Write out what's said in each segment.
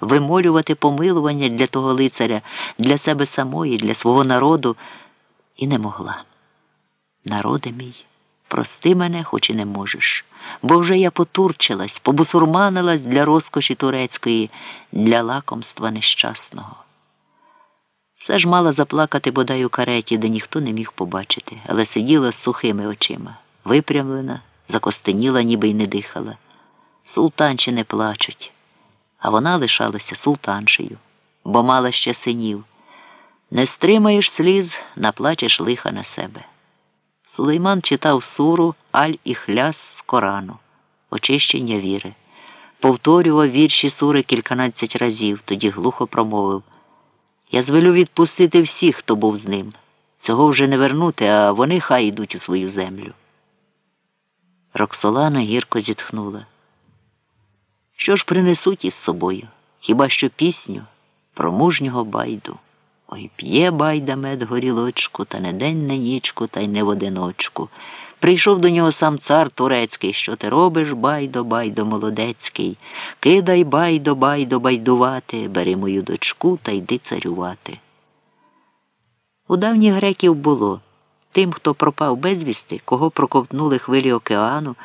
вимолювати помилування для того лицаря, для себе самої, для свого народу, і не могла. Народи мій, прости мене, хоч і не можеш, бо вже я потурчилась, побусурманилась для розкоші турецької, для лакомства нещасного. Все ж мала заплакати бодай у кареті, де ніхто не міг побачити, але сиділа з сухими очима, випрямлена, закостеніла, ніби й не дихала. Султанчі не плачуть, а вона лишалася султаншею, бо мала ще синів. Не стримаєш сліз, наплачеш лиха на себе. Сулейман читав суру Аль Іхляс з Корану, очищення віри. Повторював вірші сури кільканадцять разів, тоді глухо промовив. Я звелю відпустити всіх, хто був з ним. Цього вже не вернути, а вони хай йдуть у свою землю. Роксолана гірко зітхнула. Що ж принесуть із собою? Хіба що пісню про мужнього байду? Ой п'є байда мед горілочку, та не день не нічку, та й не в одиночку. Прийшов до нього сам цар турецький, що ти робиш, байдо, байдо молодецький. Кидай байдо, байдо, байдувати, бери мою дочку та йди царювати. У давніх греків було тим, хто пропав безвісти, кого проковтнули хвилі океану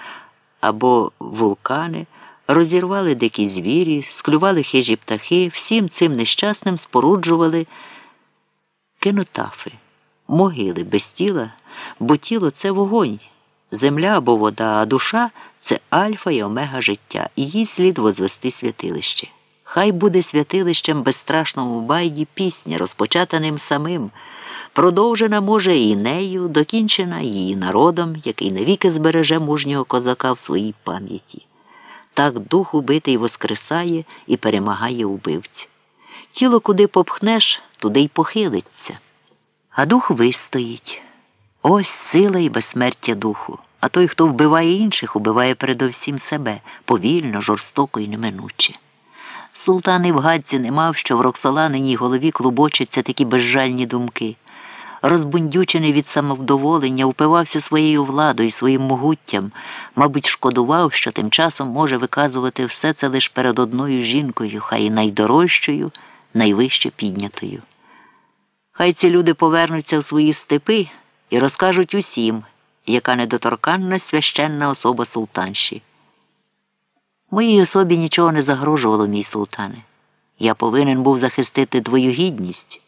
або вулкани, розірвали дикі звірі, склювали хижі птахи, всім цим нещасним споруджували кенотафи, могили без тіла, бо тіло це вогонь, земля або вода, а душа це альфа і омега життя, і їй слід возвести святилище. Хай буде святилищем безстрашному байді пісня, розпочата ним самим, продовжена, може, і нею, докінчена її народом, який навіки збереже мужнього козака в своїй пам'яті. Так дух убитий воскресає і перемагає убивця. Тіло куди попхнеш, туди й похилиться. А дух вистоїть. Ось сила і безсмертя духу. А той, хто вбиває інших, убиває передовсім себе повільно, жорстоко і неминуче. Султан і в гадці не мав, що в Роксоланиній голові клубочаться такі безжальні думки. Розбундючений від самовдоволення, упивався своєю владою, своїм могуттям, мабуть, шкодував, що тим часом може виказувати все це лише перед одною жінкою, хай і найдорожчою, найвище піднятою. Хай ці люди повернуться в свої степи і розкажуть усім, яка недоторканна священна особа султанші. Моїй особі нічого не загрожувало, мій султане. Я повинен був захистити твою гідність,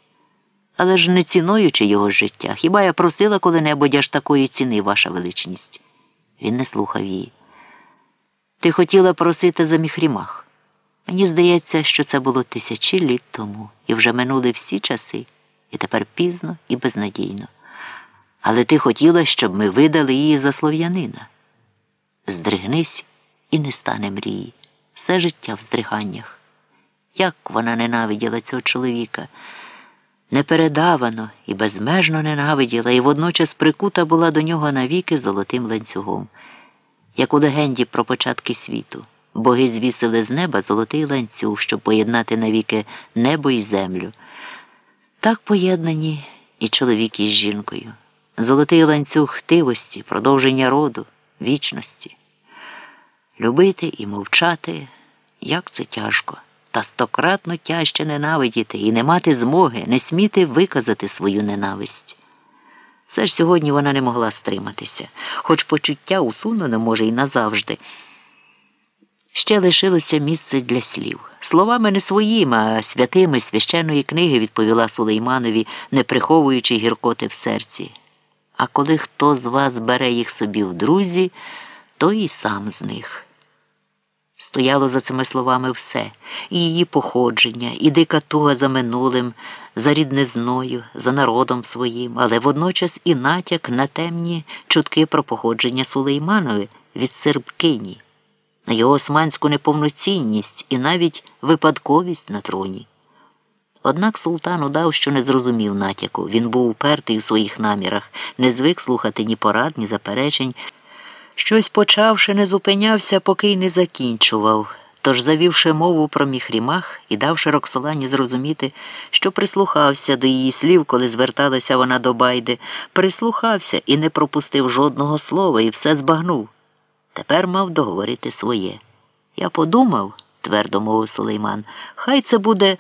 але ж не цінуючи його життя. Хіба я просила коли-небудь аж такої ціни, ваша величність? Він не слухав її. Ти хотіла просити за міхрімах. Мені здається, що це було тисячі літ тому, і вже минули всі часи, і тепер пізно і безнадійно. Але ти хотіла, щоб ми видали її за слов'янина. Здригнись і не стане мрії. Все життя в здриганнях. Як вона ненавиділа цього чоловіка, непередавано і безмежно ненавиділа, і водночас прикута була до нього навіки золотим ланцюгом, як у легенді про початки світу. Боги звісили з неба золотий ланцюг, щоб поєднати навіки небо і землю. Так поєднані і чоловік із жінкою. Золотий ланцюг хтивості, продовження роду, вічності. Любити і мовчати, як це тяжко, та стократно тяжче ненавидіти і не мати змоги, не сміти виказати свою ненависть. Все ж сьогодні вона не могла стриматися, хоч почуття усунено, може, і назавжди. Ще лишилося місце для слів. Словами не своїми, а святими священної книги відповіла Сулейманові, не приховуючи гіркоти в серці. А коли хто з вас бере їх собі в друзі, то і сам з них. Стояло за цими словами все і її походження, і дика туга за минулим, за ріднизною, за народом своїм, але водночас і натяк на темні чутки про походження Сулейманові від сербкині, на його османську неповноцінність і навіть випадковість на троні. Однак султан удав, що не зрозумів натяку. Він був упертий у своїх намірах, не звик слухати ні порад, ні заперечень. Щось почавши, не зупинявся, поки й не закінчував. Тож, завівши мову про міхрімах і давши Роксолані зрозуміти, що прислухався до її слів, коли зверталася вона до байди, прислухався і не пропустив жодного слова і все збагнув. Тепер мав договорити своє. Я подумав твердо мовив Сулейман. Хай це буде